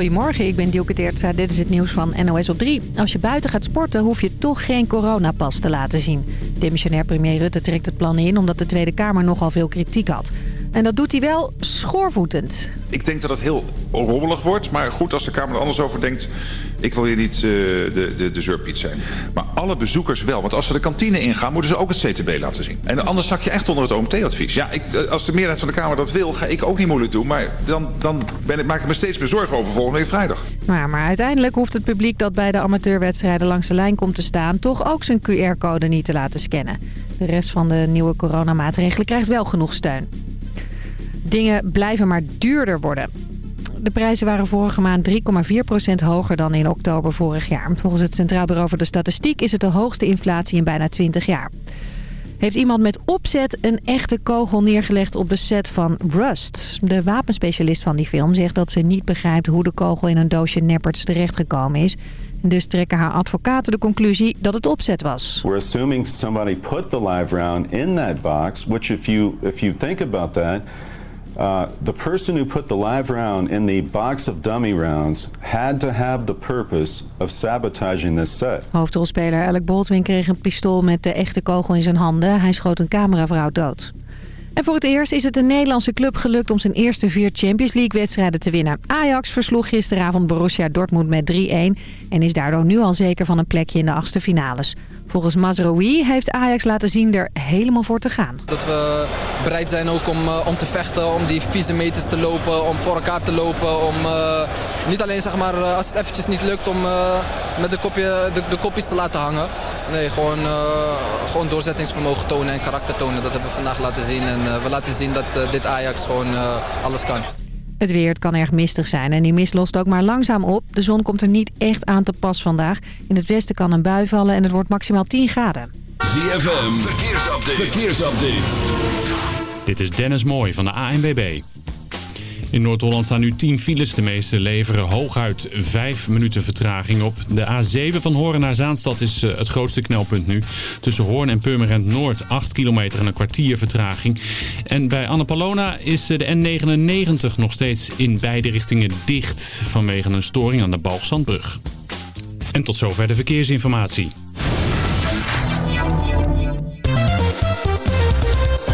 Goedemorgen, ik ben Dielke Teertstra. Dit is het nieuws van NOS op 3. Als je buiten gaat sporten, hoef je toch geen coronapas te laten zien. Demissionair premier Rutte trekt het plan in... omdat de Tweede Kamer nogal veel kritiek had. En dat doet hij wel schoorvoetend. Ik denk dat het heel rommelig wordt. Maar goed, als de Kamer er anders over denkt... ik wil hier niet uh, de, de, de zeurpiet zijn. Maar alle bezoekers wel. Want als ze de kantine ingaan, moeten ze ook het CTB laten zien. En anders zak je echt onder het OMT-advies. Ja, ik, eh, als de meerderheid van de Kamer dat wil, ga ik ook niet moeilijk doen. Maar dan, dan ben ik, maak ik me steeds meer zorgen over volgende week vrijdag. Maar, maar uiteindelijk hoeft het publiek dat bij de amateurwedstrijden langs de lijn komt te staan... toch ook zijn QR-code niet te laten scannen. De rest van de nieuwe coronamaatregelen krijgt wel genoeg steun. Dingen blijven maar duurder worden. De prijzen waren vorige maand 3,4% hoger dan in oktober vorig jaar. Volgens het Centraal Bureau voor de Statistiek is het de hoogste inflatie in bijna 20 jaar. Heeft iemand met opzet een echte kogel neergelegd op de set van Rust? De wapenspecialist van die film zegt dat ze niet begrijpt hoe de kogel in een doosje Nepperts terechtgekomen is. Dus trekken haar advocaten de conclusie dat het opzet was. We're assuming somebody put the live round in that box, which if you if you think about that uh, the person who put the live round in the box of dummy rounds had to have the purpose of sabotaging set. Hoofdrolspeler Alec Baldwin kreeg een pistool met de echte kogel in zijn handen. Hij schoot een cameravrouw dood. En voor het eerst is het een Nederlandse club gelukt om zijn eerste vier Champions League wedstrijden te winnen. Ajax versloeg gisteravond Borussia Dortmund met 3-1 en is daardoor nu al zeker van een plekje in de achtste finales. Volgens Mazraoui heeft Ajax laten zien er helemaal voor te gaan. Dat we bereid zijn ook om, uh, om te vechten, om die vieze meters te lopen, om voor elkaar te lopen. Om uh, niet alleen zeg maar, uh, als het eventjes niet lukt om met de, kopje, de, de kopjes te laten hangen. Nee, gewoon, gewoon doorzettingsvermogen tonen en karakter tonen. Dat hebben we vandaag laten zien. En we laten zien dat dit Ajax gewoon alles kan. Het weer het kan erg mistig zijn en die mist lost ook maar langzaam op. De zon komt er niet echt aan te pas vandaag. In het westen kan een bui vallen en het wordt maximaal 10 graden. ZFM, verkeersupdate. verkeersupdate. Dit is Dennis Mooij van de ANWB. In Noord-Holland staan nu 10 files. De meeste leveren hooguit 5 minuten vertraging op. De A7 van Horen naar Zaanstad is eh, het grootste knelpunt nu. Tussen Hoorn en Purmerend Noord 8 kilometer en een kwartier vertraging. En bij Annapolona is eh, de N99 nog steeds in beide richtingen dicht vanwege een storing aan de Balgzandbrug. En tot zover de verkeersinformatie.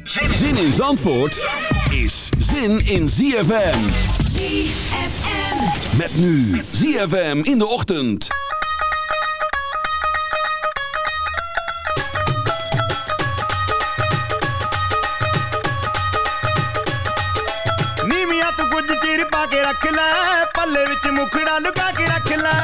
Zin in Zandvoort is zin in ZFM. ZFM. Met nu ZFM in de ochtend. ਨੀਵੀਆਂ ਤੂੰ ਕੁਝ ਚਿਰ ਪਾ ਕੇ ਰੱਖ ਲੈ ਪੱਲੇ ਵਿੱਚ ਮੁਖੜਾ ਲੁਕਾ ਕੇ ਰੱਖ ਲੈ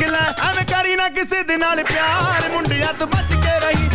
ਲੁਕਾ ਕੇ ਰੱਖ ਲੈ ਐਵੇਂ ਕਰੀ ਨਾ ਕਿਸੇ ਦੇ ਨਾਲ ਪਿਆਰ ਮੁੰਡਿਆਂ ਤੋਂ ਬਚ ਕੇ ਰਹੀ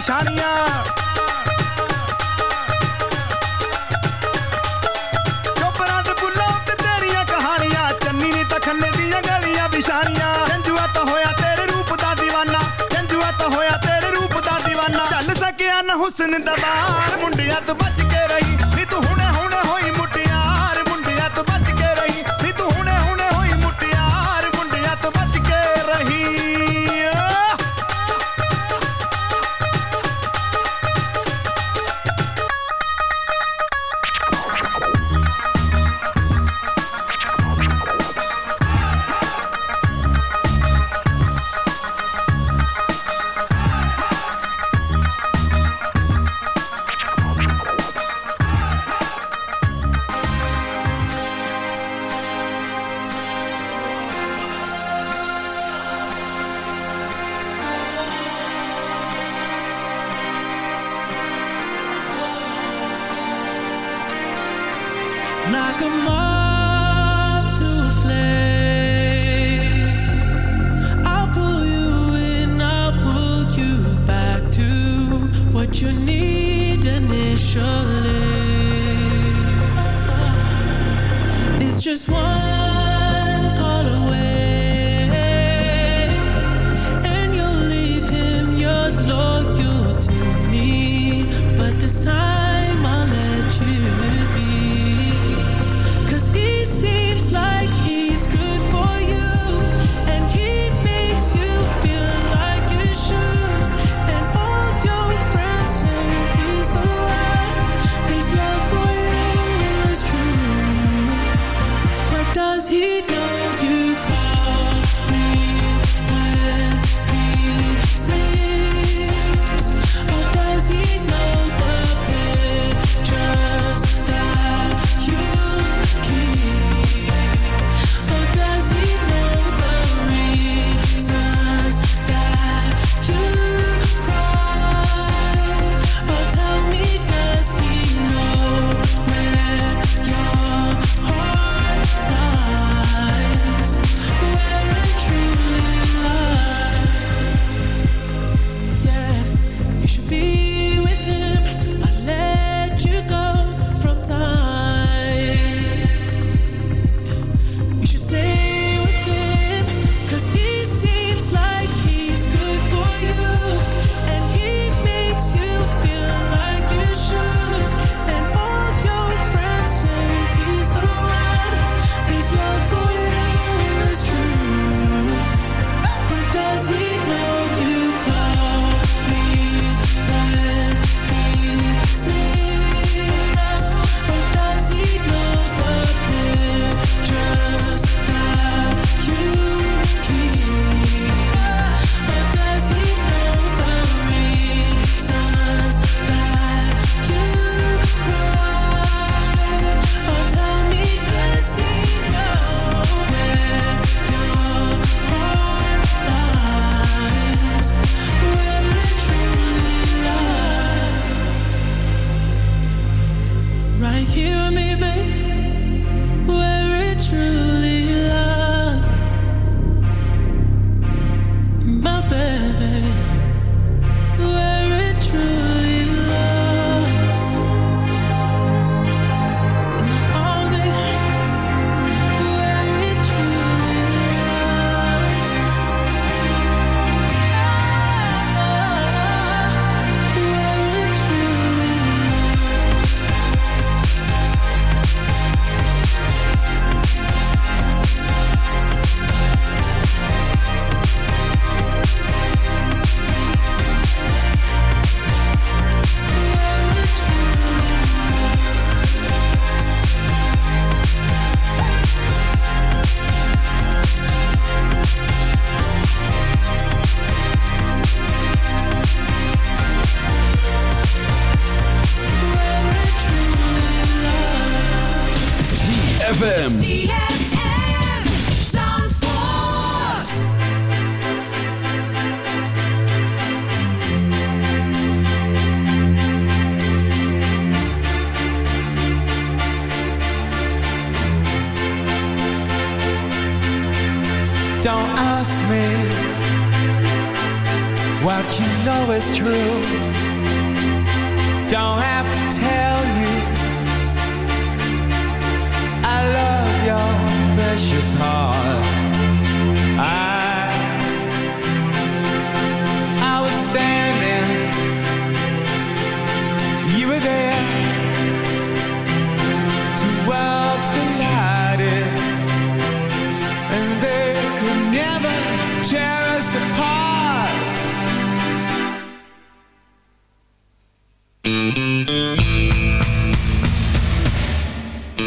ਨਿਸ਼ਾਨੀਆਂ। ਖੰਨੇ ਦੀਆਂ ਗਲੀਆਂ ਵਿਸ਼ਾਨੀਆਂ ਜੰਜੂਆ ਹੋਇਆ ਤੇਰੇ ਰੂਪ ਦਾ دیਵਾਨਾ ਜੰਜੂਆ ਹੋਇਆ ਤੇਰੇ ਰੂਪ ਦਾ دیਵਾਨਾ ਚੱਲ ਸਕਿਆ ਨਾ ਹੁਸਨ ਦਾ ਬਾਹਰ ਮੁੰਡਿਆਂ ਤੋਂ ਬਚ ਕੇ ਰਹੀ।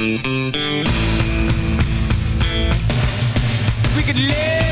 We could live.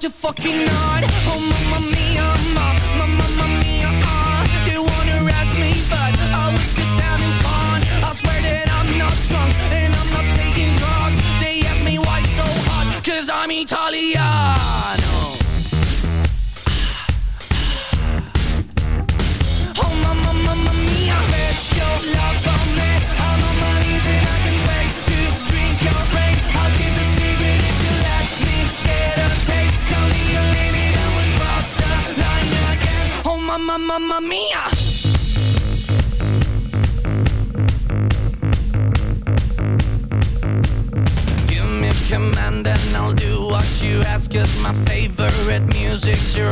to fucking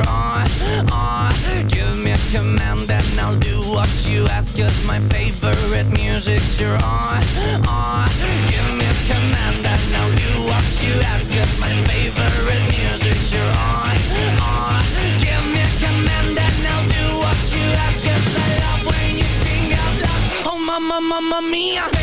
on, on. Give me command and I'll do what you ask. My favorite music's on, on. Give me command and I'll do what you ask. My favorite music's on, on. Give me command and I'll do what you ask. I love when you sing out loud. Oh, mama, mama mia.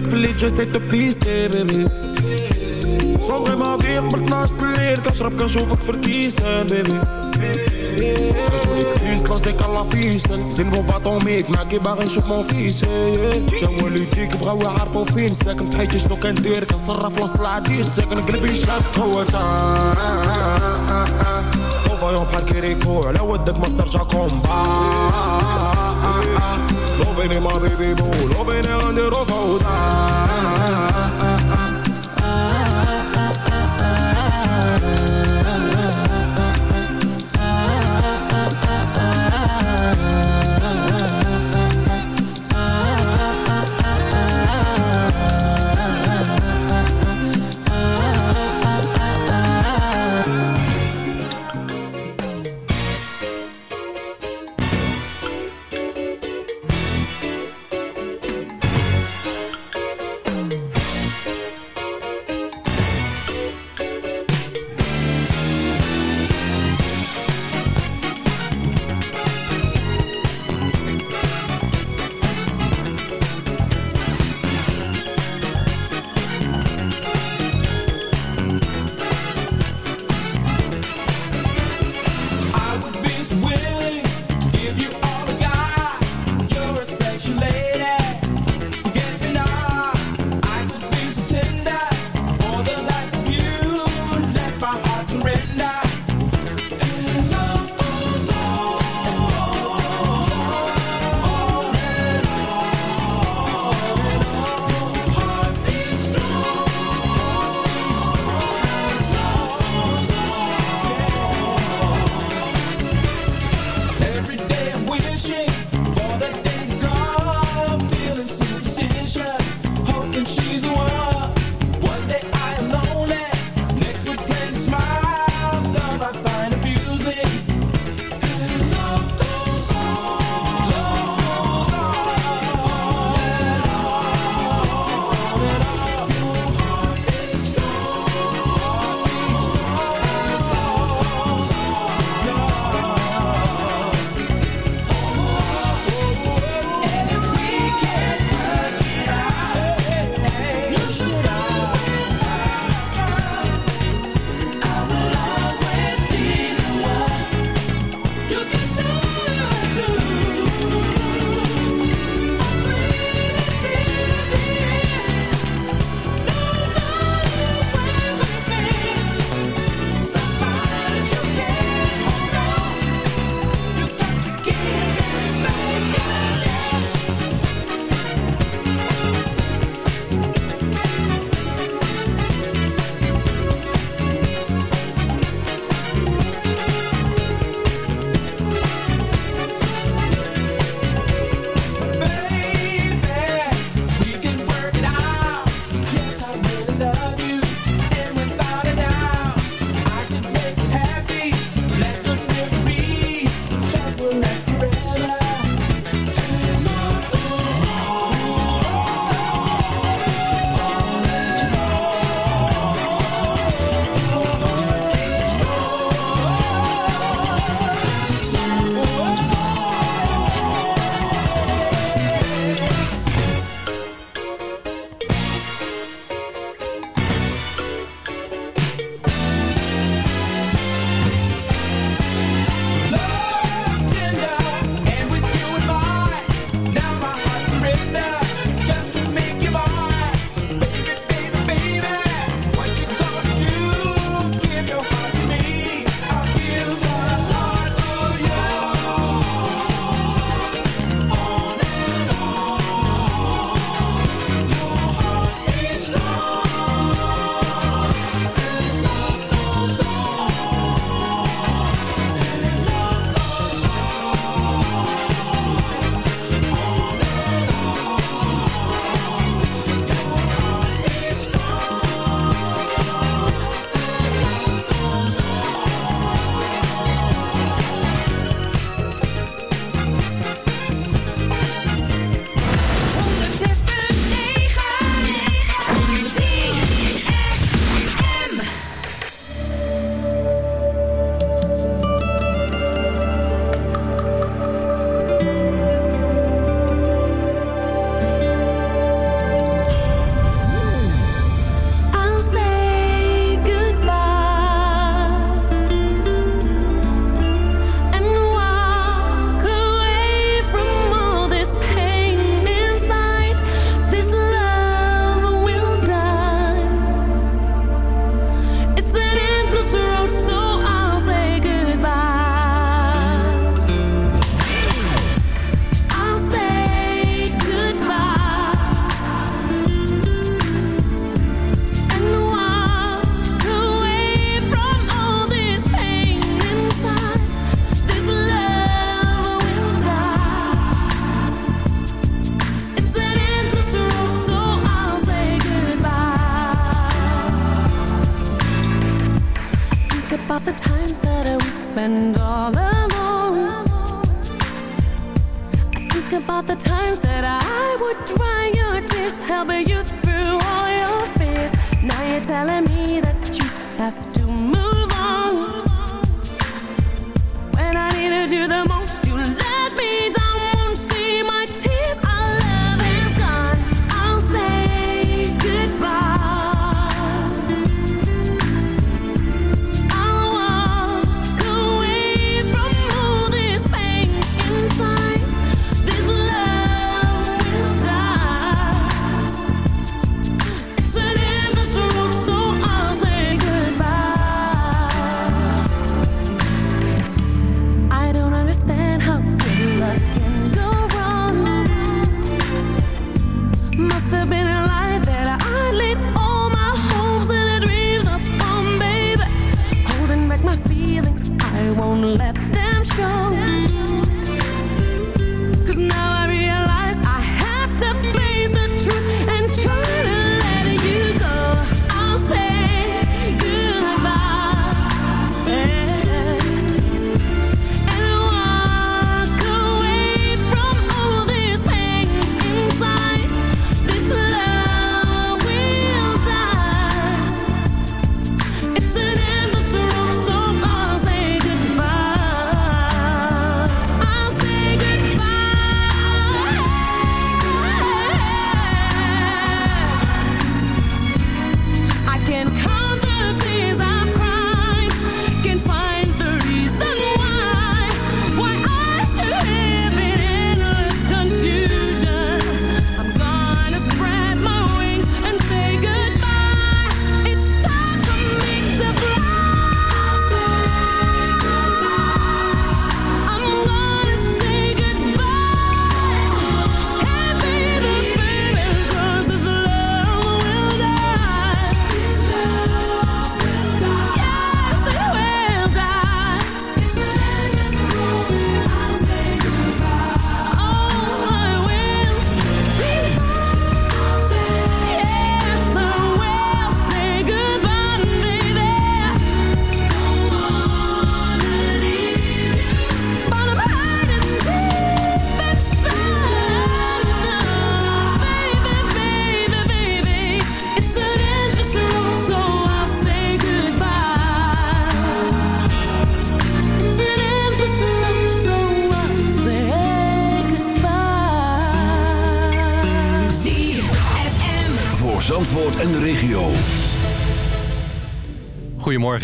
ik verliet je steeds te piste, baby Zonder maar weer, maar naast de leer Kan schrap, kan zoveel verkiezen, baby Als jullie kiest, was ik al afviezen Zin voor wat om ik, maak je maar een zoek mijn vies Jouw politiek, brouw je haar voor vies Zeg hem tijdjes nog en deur, kan schrap, los laat die Zeg een grip in schaf, gewoon طوفة يوم بحال كيريكو على ودك ما استرجعكم Loving in my baby boo, loving de the road.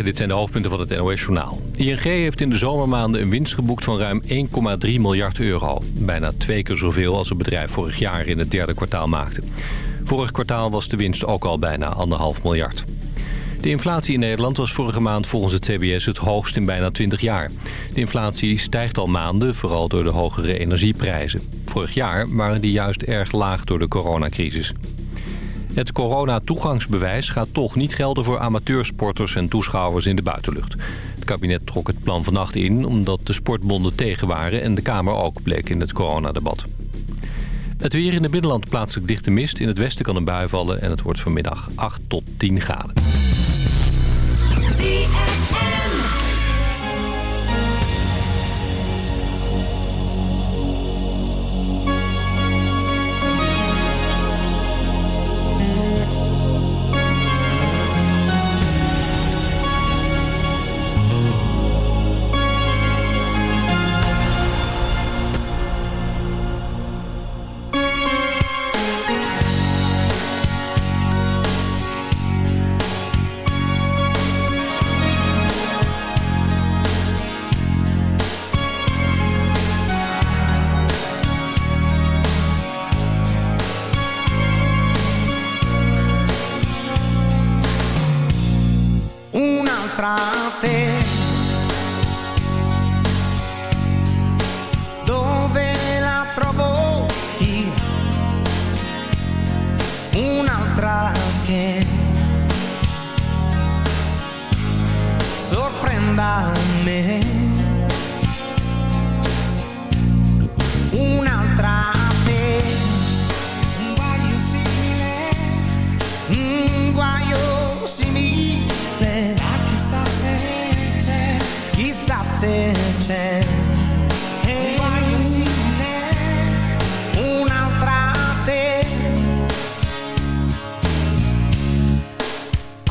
Dit zijn de hoofdpunten van het NOS-journaal. ING heeft in de zomermaanden een winst geboekt van ruim 1,3 miljard euro. Bijna twee keer zoveel als het bedrijf vorig jaar in het derde kwartaal maakte. Vorig kwartaal was de winst ook al bijna 1,5 miljard. De inflatie in Nederland was vorige maand volgens het CBS het hoogst in bijna 20 jaar. De inflatie stijgt al maanden, vooral door de hogere energieprijzen. Vorig jaar waren die juist erg laag door de coronacrisis. Het corona-toegangsbewijs gaat toch niet gelden voor amateursporters en toeschouwers in de buitenlucht. Het kabinet trok het plan vannacht in omdat de sportbonden tegen waren en de Kamer ook bleek in het coronadebat. Het weer in het binnenland plaatselijk dichte mist. In het westen kan een bui vallen en het wordt vanmiddag 8 tot 10 graden.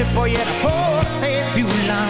se poi era forse più là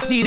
guaranteed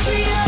Austria.